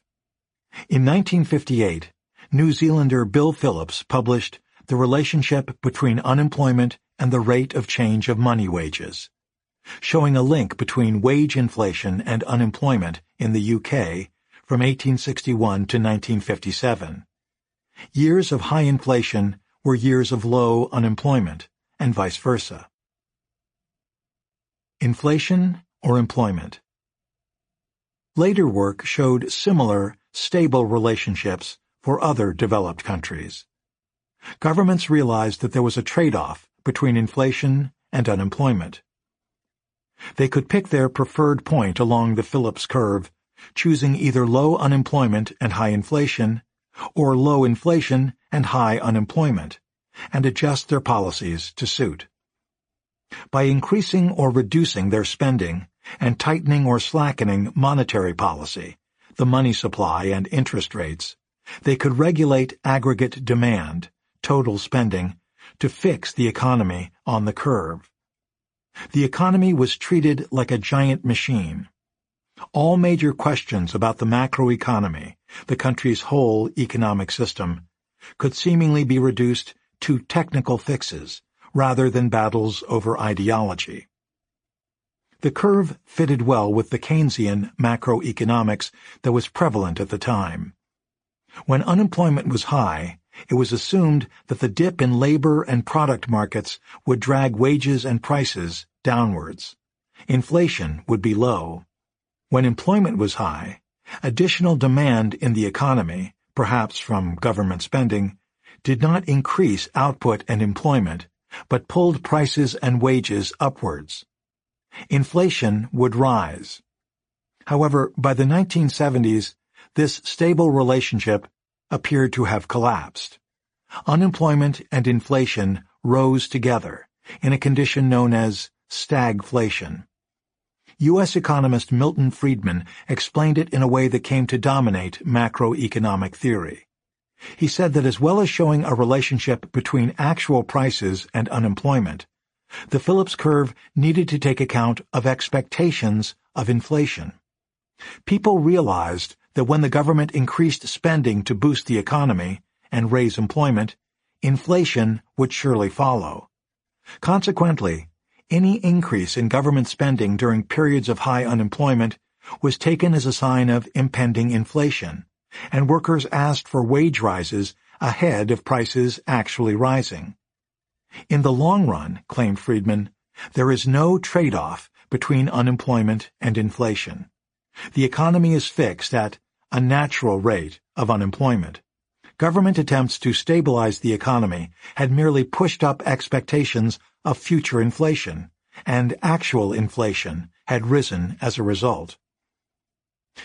In 1958, New Zealander Bill Phillips published The Relationship Between Unemployment and the Rate of Change of Money Wages, showing a link between wage inflation and unemployment in the UK from 1861 to 1957. Years of high inflation were years of low unemployment, and vice versa. Inflation or employment. Later work showed similar, stable relationships for other developed countries. Governments realized that there was a trade-off between inflation and unemployment. They could pick their preferred point along the Phillips curve, choosing either low unemployment and high inflation or low inflation and high unemployment, and adjust their policies to suit. By increasing or reducing their spending and tightening or slackening monetary policy, the money supply and interest rates, they could regulate aggregate demand, total spending, to fix the economy on the curve. The economy was treated like a giant machine, all major questions about the macroeconomy, the country's whole economic system, could seemingly be reduced to technical fixes rather than battles over ideology. The curve fitted well with the Keynesian macroeconomics that was prevalent at the time. When unemployment was high, it was assumed that the dip in labor and product markets would drag wages and prices downwards. Inflation would be low when employment was high, additional demand in the economy, perhaps from government spending, did not increase output and employment, but pulled prices and wages upwards. Inflation would rise. However, by the 1970s, this stable relationship appeared to have collapsed. Unemployment and inflation rose together in a condition known as stagflation. U.S. economist Milton Friedman explained it in a way that came to dominate macroeconomic theory. He said that as well as showing a relationship between actual prices and unemployment, the Phillips curve needed to take account of expectations of inflation. People realized that when the government increased spending to boost the economy and raise employment, inflation would surely follow. Consequently, any increase in government spending during periods of high unemployment was taken as a sign of impending inflation, and workers asked for wage rises ahead of prices actually rising. In the long run, claimed Friedman, there is no trade-off between unemployment and inflation. The economy is fixed at a natural rate of unemployment. Government attempts to stabilize the economy had merely pushed up expectations of future inflation, and actual inflation had risen as a result.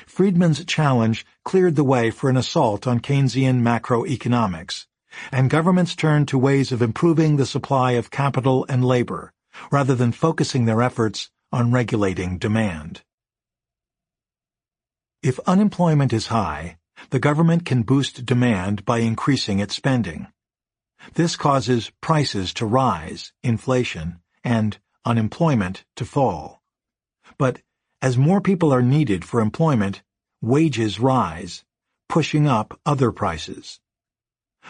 Friedman's challenge cleared the way for an assault on Keynesian macroeconomics, and governments turned to ways of improving the supply of capital and labor, rather than focusing their efforts on regulating demand. If unemployment is high, the government can boost demand by increasing its spending. This causes prices to rise, inflation, and unemployment to fall. But as more people are needed for employment, wages rise, pushing up other prices.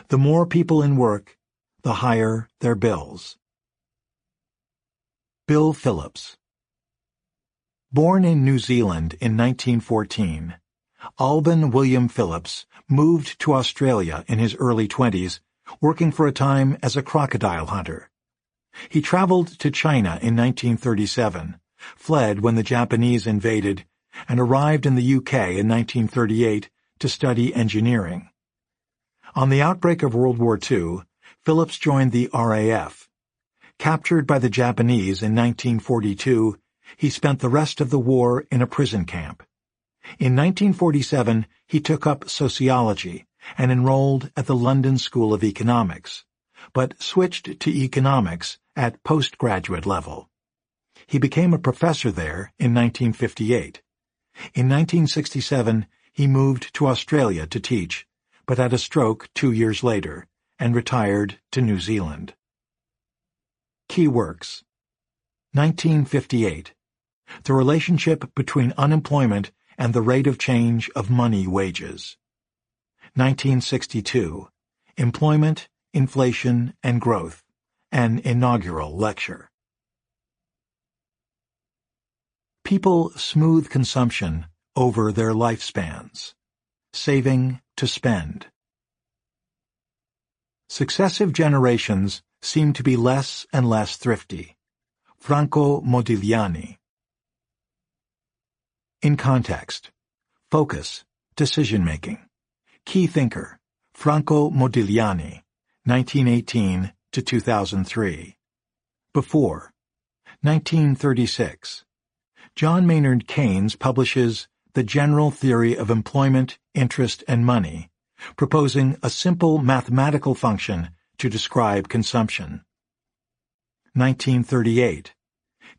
The more people in work, the higher their bills. Bill Phillips Born in New Zealand in 1914, Alban William Phillips moved to Australia in his early 20s working for a time as a crocodile hunter. He traveled to China in 1937, fled when the Japanese invaded, and arrived in the UK in 1938 to study engineering. On the outbreak of World War II, Phillips joined the RAF. Captured by the Japanese in 1942, he spent the rest of the war in a prison camp. In 1947, he took up sociology, and enrolled at the London School of Economics, but switched to economics at postgraduate level. He became a professor there in 1958. In 1967, he moved to Australia to teach, but had a stroke two years later and retired to New Zealand. Key Works 1958 The Relationship Between Unemployment and the Rate of Change of Money Wages 1962, Employment, Inflation, and Growth, an inaugural lecture. People smooth consumption over their lifespans. Saving to spend. Successive generations seem to be less and less thrifty. Franco Modigliani. In context. Focus. Decision-making. Key thinker, Franco Modigliani, 1918 to 2003. Before, 1936. John Maynard Keynes publishes The General Theory of Employment, Interest, and Money, proposing a simple mathematical function to describe consumption. 1938.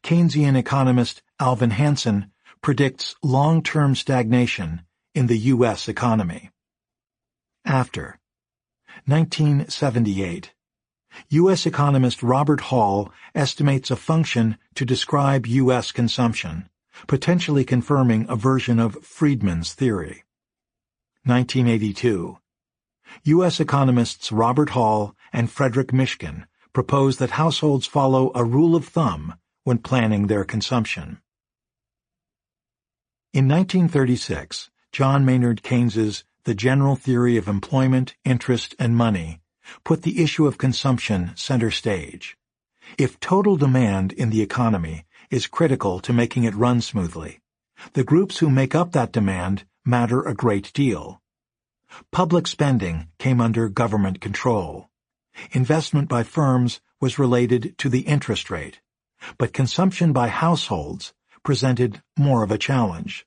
Keynesian economist Alvin Hansen predicts long-term stagnation in the U.S. economy after. 1978. U.S. economist Robert Hall estimates a function to describe U.S. consumption, potentially confirming a version of Friedman's theory. 1982. U.S. economists Robert Hall and Frederick Mishkin propose that households follow a rule of thumb when planning their consumption. In 1936, John Maynard Keynes's the general theory of employment, interest, and money, put the issue of consumption center stage. If total demand in the economy is critical to making it run smoothly, the groups who make up that demand matter a great deal. Public spending came under government control. Investment by firms was related to the interest rate, but consumption by households presented more of a challenge.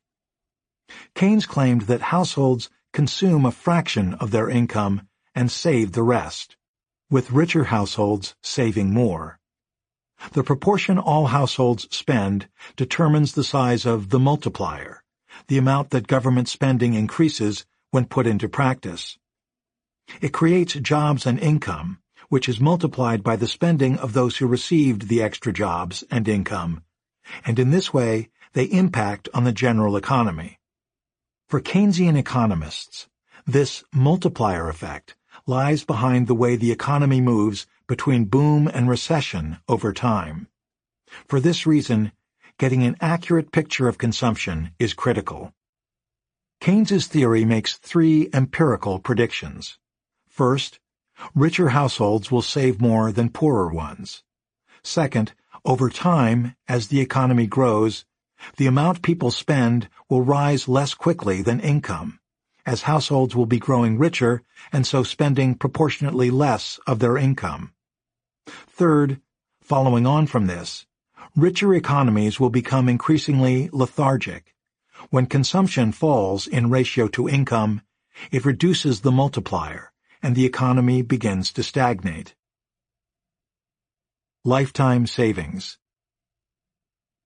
Keynes claimed that households consume a fraction of their income and save the rest, with richer households saving more. The proportion all households spend determines the size of the multiplier, the amount that government spending increases when put into practice. It creates jobs and income, which is multiplied by the spending of those who received the extra jobs and income, and in this way they impact on the general economy. For Keynesian economists, this multiplier effect lies behind the way the economy moves between boom and recession over time. For this reason, getting an accurate picture of consumption is critical. Keynes's theory makes three empirical predictions. First, richer households will save more than poorer ones. Second, over time, as the economy grows, the amount people spend will rise less quickly than income, as households will be growing richer and so spending proportionately less of their income. Third, following on from this, richer economies will become increasingly lethargic. When consumption falls in ratio to income, it reduces the multiplier and the economy begins to stagnate. Lifetime savings.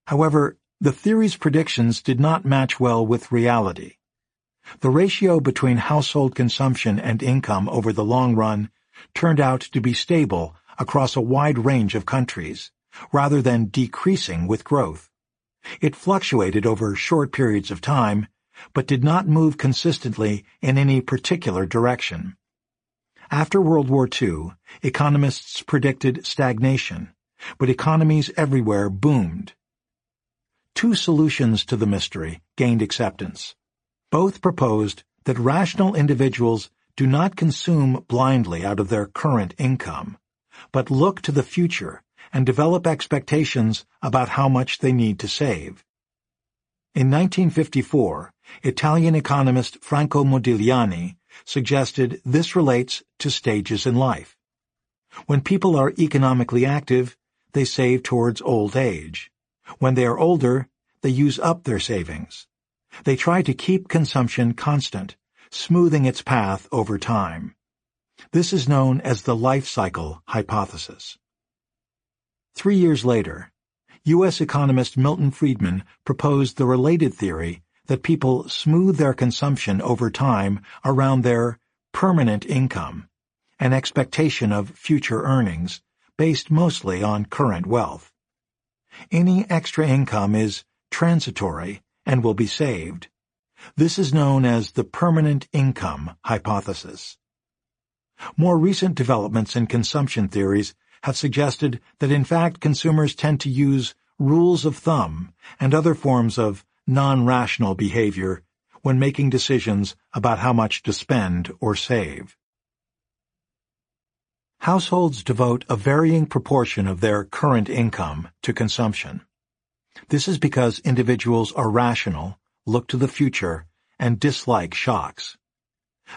However, the theory's predictions did not match well with reality. The ratio between household consumption and income over the long run turned out to be stable across a wide range of countries, rather than decreasing with growth. It fluctuated over short periods of time, but did not move consistently in any particular direction. After World War II, economists predicted stagnation, but economies everywhere boomed, two solutions to the mystery gained acceptance. Both proposed that rational individuals do not consume blindly out of their current income, but look to the future and develop expectations about how much they need to save. In 1954, Italian economist Franco Modigliani suggested this relates to stages in life. When people are economically active, they save towards old age. When they are older, they use up their savings. They try to keep consumption constant, smoothing its path over time. This is known as the life cycle hypothesis. Three years later, U.S. economist Milton Friedman proposed the related theory that people smooth their consumption over time around their permanent income, an expectation of future earnings based mostly on current wealth. Any extra income is transitory and will be saved. This is known as the permanent income hypothesis. More recent developments in consumption theories have suggested that in fact consumers tend to use rules of thumb and other forms of non-rational behavior when making decisions about how much to spend or save. Households devote a varying proportion of their current income to consumption. This is because individuals are rational, look to the future, and dislike shocks.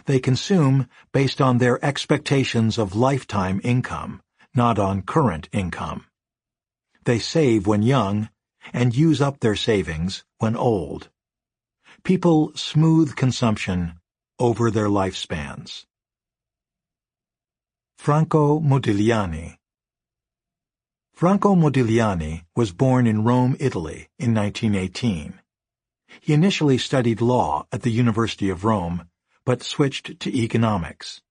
They consume based on their expectations of lifetime income, not on current income. They save when young and use up their savings when old. People smooth consumption over their lifespans. Franco Modigliani Franco Modigliani was born in Rome, Italy, in 1918. He initially studied law at the University of Rome, but switched to economics.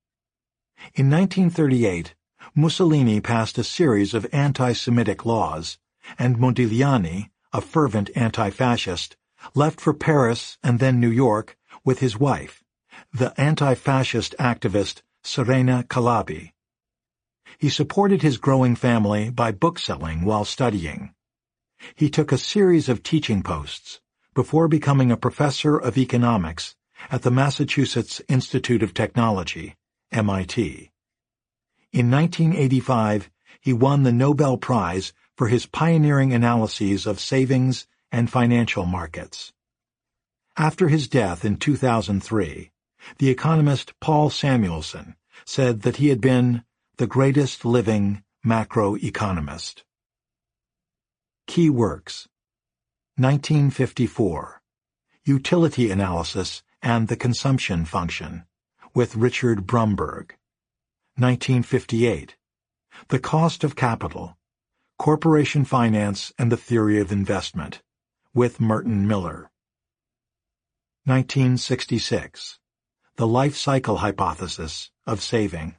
In 1938, Mussolini passed a series of anti-Semitic laws, and Modigliani, a fervent anti-fascist, left for Paris and then New York with his wife, the anti-fascist activist Serena Calabi. He supported his growing family by bookselling while studying. He took a series of teaching posts before becoming a professor of economics at the Massachusetts Institute of Technology, MIT. In 1985, he won the Nobel Prize for his pioneering analyses of savings and financial markets. After his death in 2003, the economist Paul Samuelson said that he had been the greatest living macroeconomist. Key works. 1954 Utility Analysis and the Consumption Function with Richard Brumberg 1958 The Cost of Capital. Corporation Finance and the Theory of Investment with Merton Miller. 1966 The Life Cycle Hypothesis of Saving.